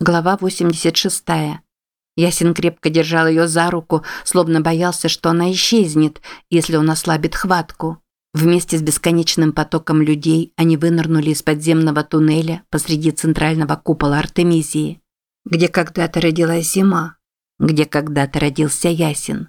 Глава 86. Ясен крепко держал ее за руку, словно боялся, что она исчезнет, если он ослабит хватку. Вместе с бесконечным потоком людей они вынырнули из подземного туннеля посреди центрального купола Артемизии, где когда-то родилась зима, где когда-то родился Ясен.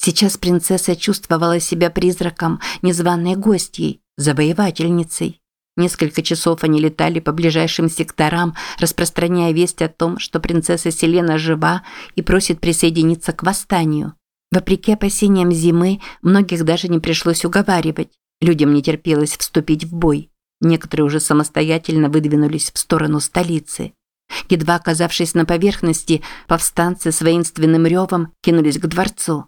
Сейчас принцесса чувствовала себя призраком, незваной гостьей, завоевательницей. Несколько часов они летали по ближайшим секторам, распространяя весть о том, что принцесса Селена жива и просит присоединиться к восстанию. Вопреки опасениям зимы, многих даже не пришлось уговаривать. Людям не терпелось вступить в бой. Некоторые уже самостоятельно выдвинулись в сторону столицы. Едва оказавшись на поверхности, повстанцы с воинственным ревом кинулись к дворцу.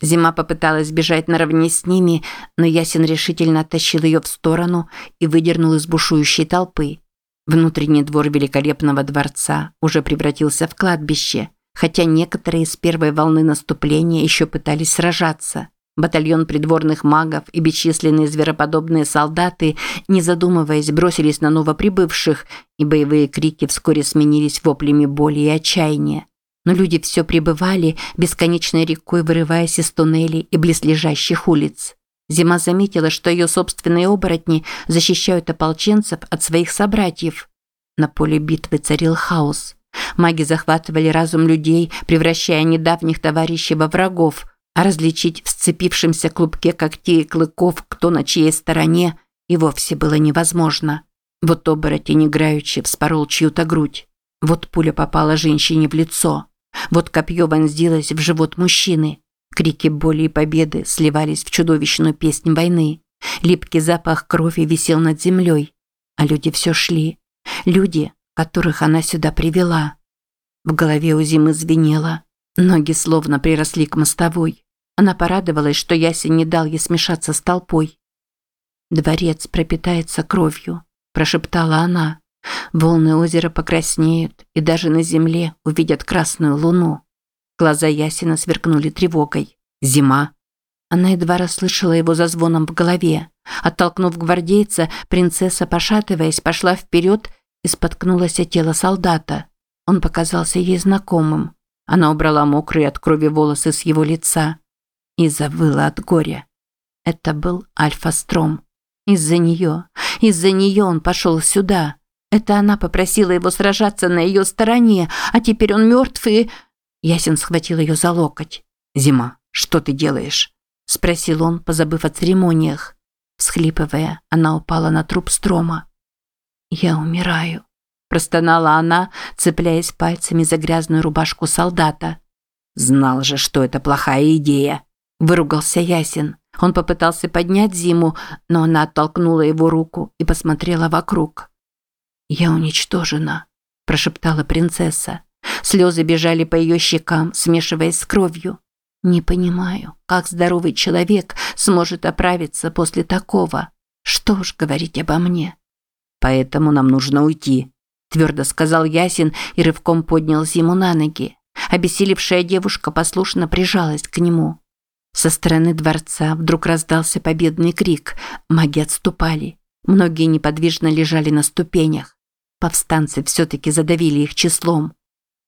Зима попыталась бежать наравне с ними, но Ясен решительно оттащил ее в сторону и выдернул из бушующей толпы. Внутренний двор великолепного дворца уже превратился в кладбище, хотя некоторые из первой волны наступления еще пытались сражаться. Батальон придворных магов и бесчисленные звероподобные солдаты, не задумываясь, бросились на новоприбывших, и боевые крики вскоре сменились воплями боли и отчаяния но люди все пребывали, бесконечной рекой вырываясь из туннелей и близлежащих улиц. Зима заметила, что ее собственные оборотни защищают ополченцев от своих собратьев. На поле битвы царил хаос. Маги захватывали разум людей, превращая недавних товарищей во врагов, а различить в сцепившемся клубке когтей и клыков, кто на чьей стороне, и вовсе было невозможно. Вот оборотень играючи вспорол чью-то грудь. Вот пуля попала женщине в лицо. Вот копье вонзилось в живот мужчины. Крики боли и победы сливались в чудовищную песнь войны. Липкий запах крови висел над землей. А люди все шли. Люди, которых она сюда привела. В голове у Зимы звенело. Ноги словно приросли к мостовой. Она порадовалась, что Ясень не дал ей смешаться с толпой. «Дворец пропитается кровью», – прошептала она. Волны озера покраснеют, и даже на земле увидят красную луну. Глаза Ясина сверкнули тревогой. Зима. Она едва расслышала его за звоном в голове. Оттолкнув гвардейца, принцесса, пошатываясь, пошла вперед и споткнулась о тело солдата. Он показался ей знакомым. Она убрала мокрые от крови волосы с его лица и завыла от горя. Это был Альфа-Стром. Из-за нее, из-за нее он пошел сюда. Это она попросила его сражаться на ее стороне, а теперь он мертв и... Ясен схватил ее за локоть. «Зима, что ты делаешь?» – спросил он, позабыв о церемониях. Всхлипывая, она упала на труп Строма. «Я умираю», – простонала она, цепляясь пальцами за грязную рубашку солдата. «Знал же, что это плохая идея», – выругался Ясен. Он попытался поднять Зиму, но она оттолкнула его руку и посмотрела вокруг. «Я уничтожена», – прошептала принцесса. Слезы бежали по ее щекам, смешиваясь с кровью. «Не понимаю, как здоровый человек сможет оправиться после такого. Что уж говорить обо мне». «Поэтому нам нужно уйти», – твердо сказал Ясин и рывком поднял Зиму на ноги. Обессилевшая девушка послушно прижалась к нему. Со стороны дворца вдруг раздался победный крик. Маги отступали. Многие неподвижно лежали на ступенях. Повстанцы все-таки задавили их числом.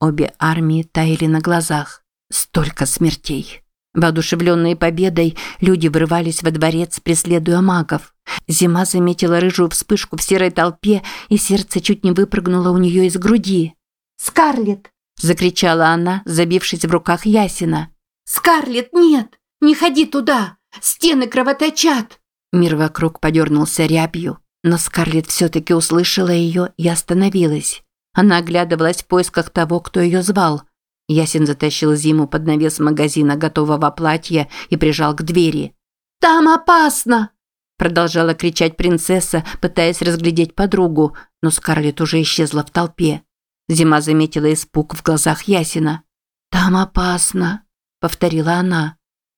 Обе армии таяли на глазах. Столько смертей. Воодушевленные победой, люди врывались во дворец, преследуя магов. Зима заметила рыжую вспышку в серой толпе, и сердце чуть не выпрыгнуло у нее из груди. «Скарлетт!» – закричала она, забившись в руках Ясина. «Скарлетт, нет! Не ходи туда! Стены кровоточат!» Мир вокруг подернулся рябью. Но Скарлетт все-таки услышала ее и остановилась. Она оглядывалась в поисках того, кто ее звал. Ясен затащил Зиму под навес магазина готового платья и прижал к двери. «Там опасно!» Продолжала кричать принцесса, пытаясь разглядеть подругу, но Скарлетт уже исчезла в толпе. Зима заметила испуг в глазах Ясина. «Там опасно», — повторила она.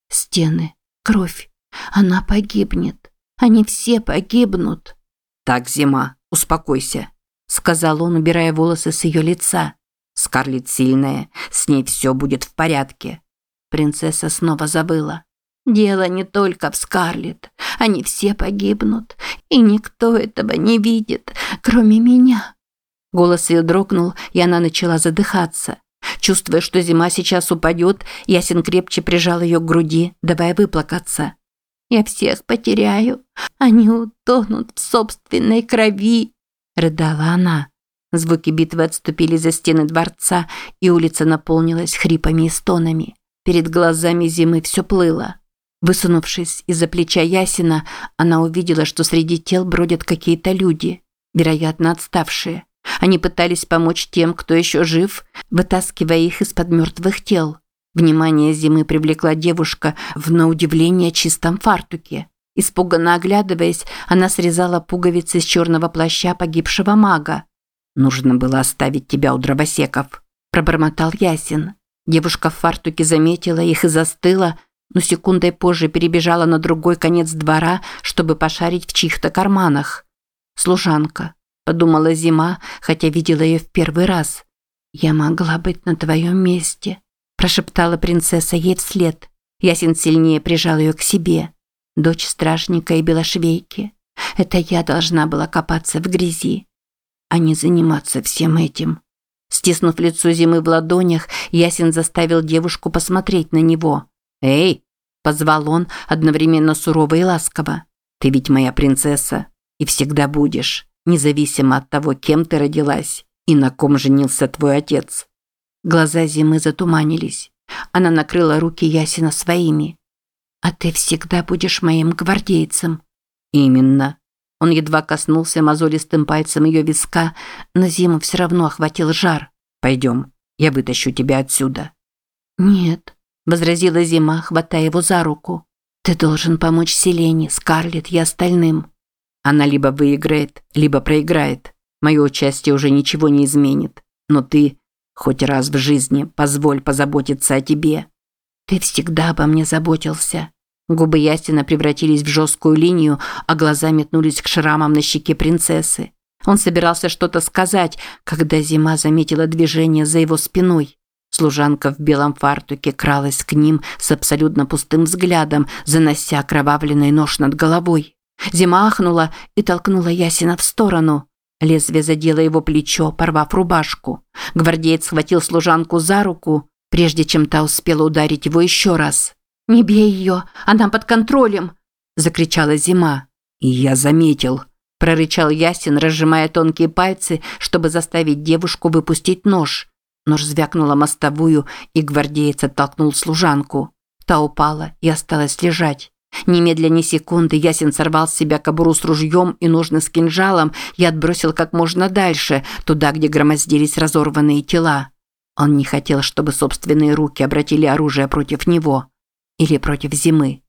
«Стены, кровь, она погибнет. Они все погибнут». «Так, Зима, успокойся», – сказал он, убирая волосы с ее лица. «Скарлетт сильная, с ней все будет в порядке». Принцесса снова забыла. «Дело не только в Скарлетт. Они все погибнут, и никто этого не видит, кроме меня». Голос ее дрогнул, и она начала задыхаться. Чувствуя, что зима сейчас упадет, Ясен крепче прижал ее к груди, давая выплакаться. «Я всех потеряю. Они утонут в собственной крови», – рыдала она. Звуки битвы отступили за стены дворца, и улица наполнилась хрипами и стонами. Перед глазами зимы все плыло. Высунувшись из-за плеча Ясина, она увидела, что среди тел бродят какие-то люди, вероятно, отставшие. Они пытались помочь тем, кто еще жив, вытаскивая их из-под мертвых тел. Внимание Зимы привлекла девушка в, на удивление, чистом фартуке. Испуганно оглядываясь, она срезала пуговицы с черного плаща погибшего мага. «Нужно было оставить тебя у дровосеков», – пробормотал Ясин. Девушка в фартуке заметила их и застыла, но секундой позже перебежала на другой конец двора, чтобы пошарить в чьих-то карманах. «Служанка», подумала Зима, хотя видела ее в первый раз. «Я могла быть на твоем месте», – прошептала принцесса ей вслед. Ясен сильнее прижал ее к себе. Дочь стражника и белошвейки. Это я должна была копаться в грязи, а не заниматься всем этим. Стиснув лицо Зимы в ладонях, Ясен заставил девушку посмотреть на него. «Эй!» – позвал он, одновременно сурово и ласково. «Ты ведь моя принцесса и всегда будешь независимо от того, кем ты родилась и на ком женился твой отец. Глаза Зимы затуманились. Она накрыла руки Ясина своими. «А ты всегда будешь моим гвардейцем». «Именно». Он едва коснулся мозолистым пальцем ее виска, но Зиму все равно охватил жар. «Пойдем, я вытащу тебя отсюда». «Нет», – возразила Зима, хватая его за руку. «Ты должен помочь Селене, Скарлетт и остальным». Она либо выиграет, либо проиграет. Мое участие уже ничего не изменит. Но ты, хоть раз в жизни, позволь позаботиться о тебе. Ты всегда обо мне заботился. Губы Ястина превратились в жесткую линию, а глаза метнулись к шрамам на щеке принцессы. Он собирался что-то сказать, когда зима заметила движение за его спиной. Служанка в белом фартуке кралась к ним с абсолютно пустым взглядом, занося кровавленный нож над головой. Зима ахнула и толкнула Ясина в сторону. Лезвие задело его плечо, порвав рубашку. Гвардеец схватил служанку за руку, прежде чем та успела ударить его еще раз. «Не бей ее, она под контролем!» – закричала Зима. «И я заметил», – прорычал Ясин, разжимая тонкие пальцы, чтобы заставить девушку выпустить нож. Нож звякнула мостовую, и гвардеец оттолкнул служанку. Та упала и осталась лежать. Немедля ни секунды Ясен сорвал с себя кобуру с ружьем и ножны с кинжалом и отбросил как можно дальше, туда, где громоздились разорванные тела. Он не хотел, чтобы собственные руки обратили оружие против него. Или против зимы.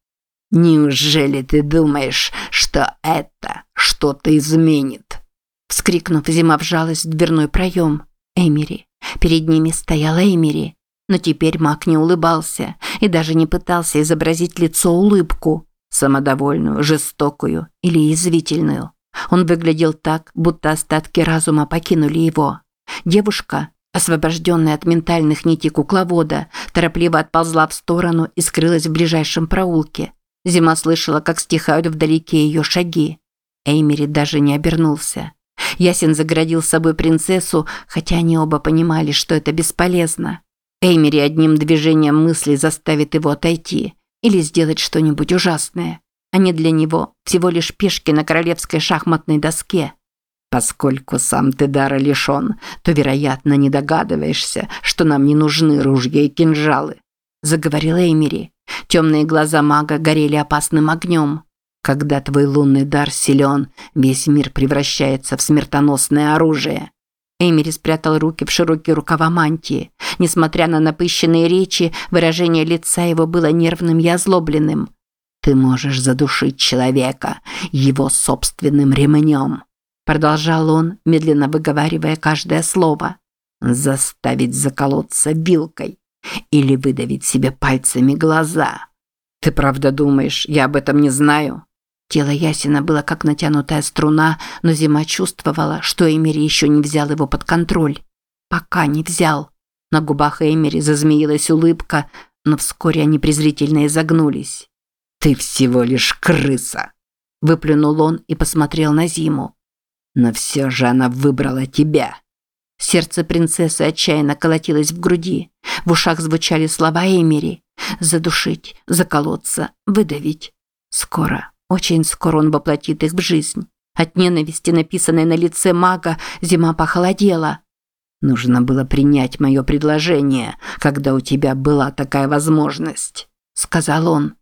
«Неужели ты думаешь, что это что-то изменит?» Вскрикнув, зима вжалась в дверной проем. Эмери. Перед ними стояла Эмери. Но теперь маг не улыбался и даже не пытался изобразить лицо улыбку, самодовольную, жестокую или язвительную. Он выглядел так, будто остатки разума покинули его. Девушка, освобожденная от ментальных нитей кукловода, торопливо отползла в сторону и скрылась в ближайшем проулке. Зима слышала, как стихают вдалеке ее шаги. Эймери даже не обернулся. Ясен заградил с собой принцессу, хотя они оба понимали, что это бесполезно. Эймери одним движением мысли заставит его отойти или сделать что-нибудь ужасное. Они для него всего лишь пешки на королевской шахматной доске. Поскольку сам ты дара лишен, то, вероятно, не догадываешься, что нам не нужны ружья и кинжалы», – заговорил Эймери. Темные глаза мага горели опасным огнем. «Когда твой лунный дар силен, весь мир превращается в смертоносное оружие. Эмери спрятал руки в широкие рукава мантии. Несмотря на напыщенные речи, выражение лица его было нервным и озлобленным. «Ты можешь задушить человека его собственным ремнем», продолжал он, медленно выговаривая каждое слово. «Заставить заколоться вилкой или выдавить себе пальцами глаза. Ты правда думаешь, я об этом не знаю?» Тело Ясина было как натянутая струна, но Зима чувствовала, что Эмери еще не взял его под контроль. Пока не взял. На губах Эмери зазмеилась улыбка, но вскоре они презрительно изогнулись. «Ты всего лишь крыса!» Выплюнул он и посмотрел на Зиму. «Но все же она выбрала тебя. Сердце принцессы отчаянно колотилось в груди. В ушах звучали слова Эмери. Задушить, заколоться, выдавить. Скоро, очень скоро он воплотит их в жизнь. От ненависти, написанной на лице мага, зима похолодела. Нужно было принять мое предложение, когда у тебя была такая возможность, сказал он.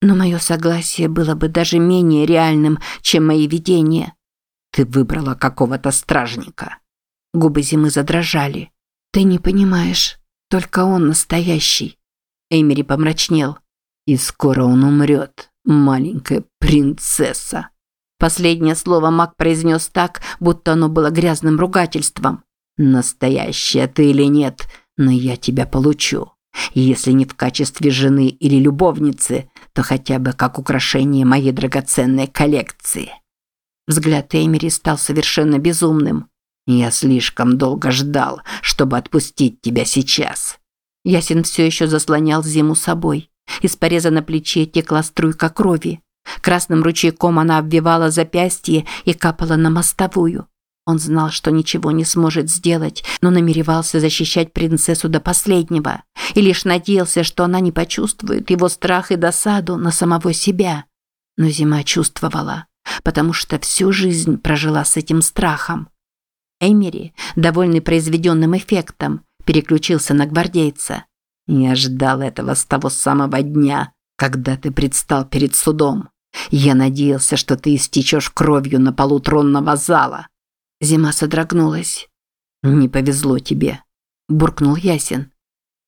Но мое согласие было бы даже менее реальным, чем мои видения. Ты выбрала какого-то стражника. Губы зимы задрожали. Ты не понимаешь, только он настоящий. Эймери помрачнел. И скоро он умрет, маленькая принцесса. Последнее слово маг произнес так, будто оно было грязным ругательством. Настоящая ты или нет, но я тебя получу. Если не в качестве жены или любовницы, то хотя бы как украшение моей драгоценной коллекции. Взгляд Эймери стал совершенно безумным. Я слишком долго ждал, чтобы отпустить тебя сейчас. Ясен все еще заслонял зиму собой. Из пореза на плече текла струйка крови. Красным ручейком она обвивала запястье и капала на мостовую. Он знал, что ничего не сможет сделать, но намеревался защищать принцессу до последнего и лишь надеялся, что она не почувствует его страх и досаду на самого себя. Но зима чувствовала, потому что всю жизнь прожила с этим страхом. Эмери, довольный произведенным эффектом, переключился на гвардейца. «Я ждал этого с того самого дня, когда ты предстал перед судом. Я надеялся, что ты истечешь кровью на полу тронного зала». Зима содрогнулась. «Не повезло тебе», – буркнул Ясен.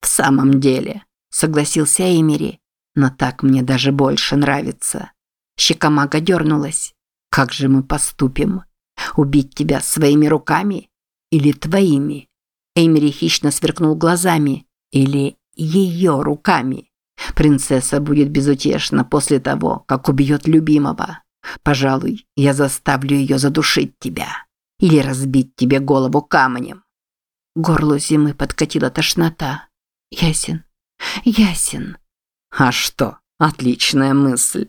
«В самом деле», – согласился Эмери, – «но так мне даже больше нравится». Щека мага дернулась. «Как же мы поступим?» Убить тебя своими руками или твоими? Эймери хищно сверкнул глазами. Или ее руками? Принцесса будет безутешна после того, как убьет любимого. Пожалуй, я заставлю ее задушить тебя. Или разбить тебе голову камнем. Горло зимы подкатила тошнота. Ясен, ясен. А что? Отличная мысль.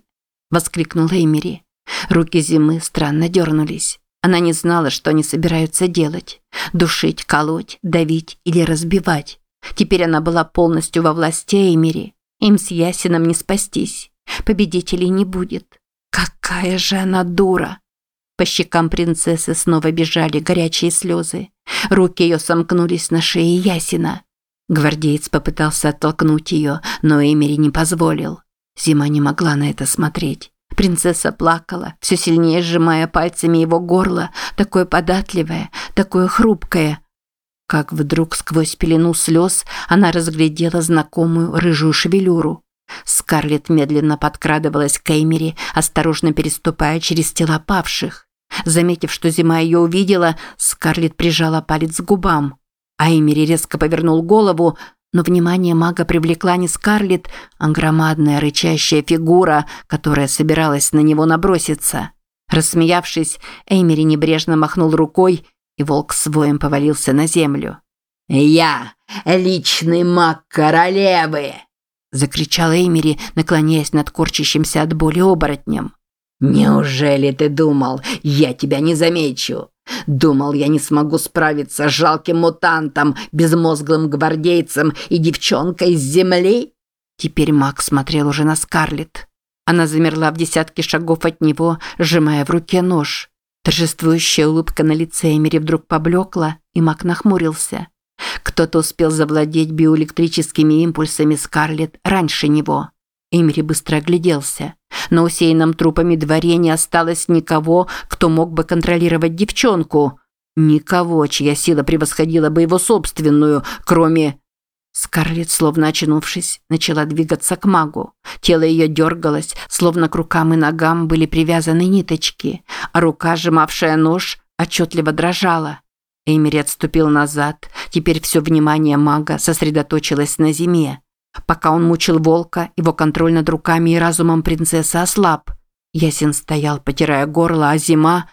Воскликнул Эймери. Руки зимы странно дернулись. Она не знала, что они собираются делать. Душить, колоть, давить или разбивать. Теперь она была полностью во власти Эймери. Им с Ясином не спастись. Победителей не будет. Какая же она дура! По щекам принцессы снова бежали горячие слезы. Руки ее сомкнулись на шее Ясина. Гвардеец попытался оттолкнуть ее, но Эмери не позволил. Зима не могла на это смотреть. Принцесса плакала, все сильнее сжимая пальцами его горло, такое податливое, такое хрупкое. Как вдруг сквозь пелену слез она разглядела знакомую рыжую шевелюру. Скарлетт медленно подкрадывалась к Эймери, осторожно переступая через тела павших. Заметив, что зима ее увидела, Скарлетт прижала палец к губам. А Эймери резко повернул голову, но внимание мага привлекла не Скарлетт, а громадная рычащая фигура, которая собиралась на него наброситься. Рассмеявшись, Эймери небрежно махнул рукой, и волк с воем повалился на землю. «Я личный маг королевы!» – закричал Эймери, наклоняясь над корчащимся от боли оборотнем. «Неужели ты думал, я тебя не замечу? Думал, я не смогу справиться с жалким мутантом, безмозглым гвардейцем и девчонкой с земли?» Теперь Мак смотрел уже на Скарлетт. Она замерла в десятке шагов от него, сжимая в руке нож. Торжествующая улыбка на лице Эмери вдруг поблекла, и Мак нахмурился. Кто-то успел завладеть биоэлектрическими импульсами Скарлетт раньше него. Эмери быстро огляделся. На усеянном трупами дворе не осталось никого, кто мог бы контролировать девчонку. Никого, чья сила превосходила бы его собственную, кроме... Скарлетт, словно очнувшись, начала двигаться к магу. Тело ее дергалось, словно к рукам и ногам были привязаны ниточки, а рука, сжимавшая нож, отчетливо дрожала. Эймери отступил назад, теперь все внимание мага сосредоточилось на зиме. Пока он мучил волка, его контроль над руками и разумом принцессы ослаб. Ясен стоял, потирая горло, а зима...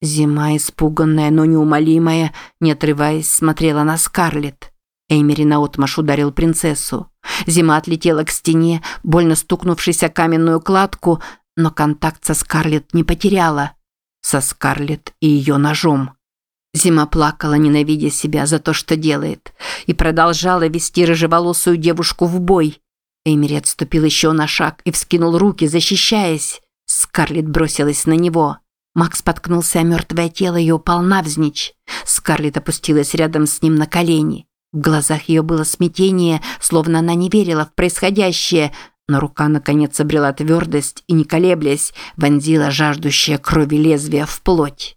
Зима, испуганная, но неумолимая, не отрываясь, смотрела на Скарлетт. Эймери наотмашь ударил принцессу. Зима отлетела к стене, больно стукнувшись о каменную кладку, но контакт со Скарлетт не потеряла. Со Скарлетт и ее ножом. Зима плакала, ненавидя себя за то, что делает, и продолжала вести рыжеволосую девушку в бой. Эмери отступил еще на шаг и вскинул руки, защищаясь. Скарлетт бросилась на него. Макс споткнулся о мертвое тело и упал навзничь. Скарлетт опустилась рядом с ним на колени. В глазах ее было смятение, словно она не верила в происходящее, но рука наконец обрела твердость и, не колеблясь, вонзила жаждущее крови лезвие в плоть.